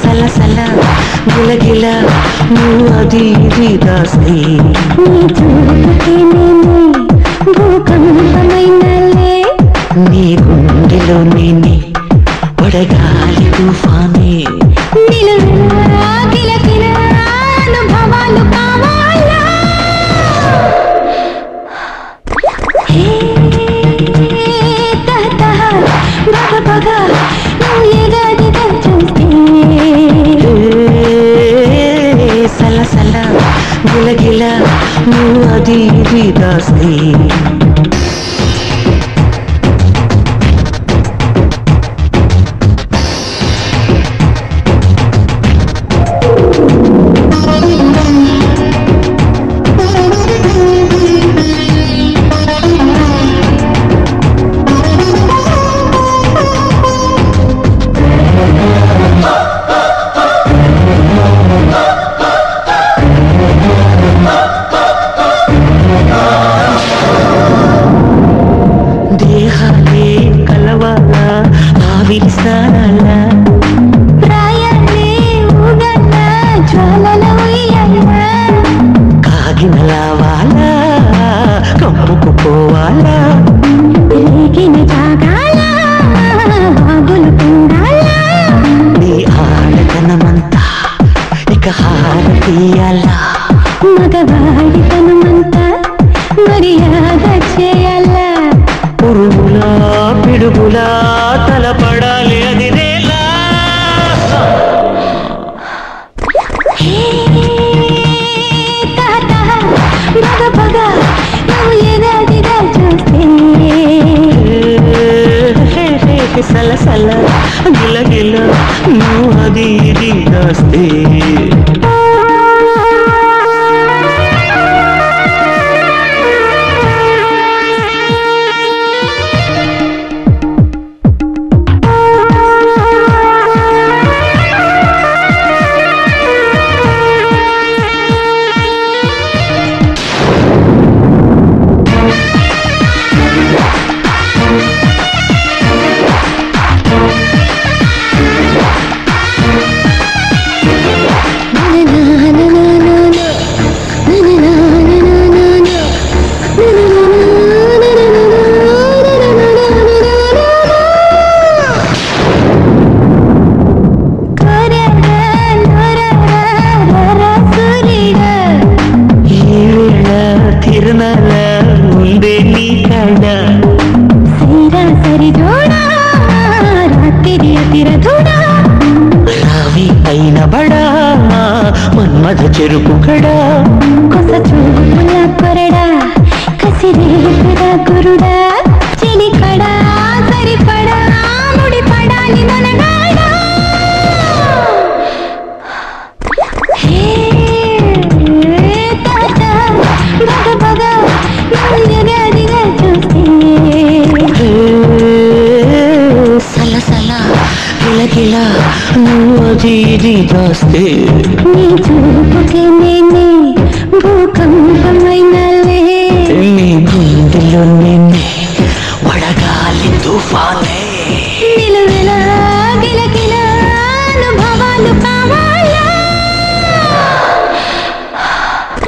సలసల గులగిల నువ్వు అది ఇది దాస్తే నీ చూపుకే నేనే భూకంపమైనలే నీ గుండెలో నేనే పడగాలి తుఫానే గిలగిల నువ్వు అది ఇది దాస్తే It's not బగ బగ నువ్వు ఎగదిగా చూస్తే సల సల గిల గిల నువ్వు అది ఇది దాస్తే మన్మథ చెరుకు కడా. గురుడా. చెలికడా సరిపడా ముడిపడాలి మనగాడా హే! కిలకిలా నువ్వు అది ఇది దాస్తే నీ చూపుకే నేనే భూకంపమైనలే నీ గుండెలో నేనే వడగాలి తుఫానే.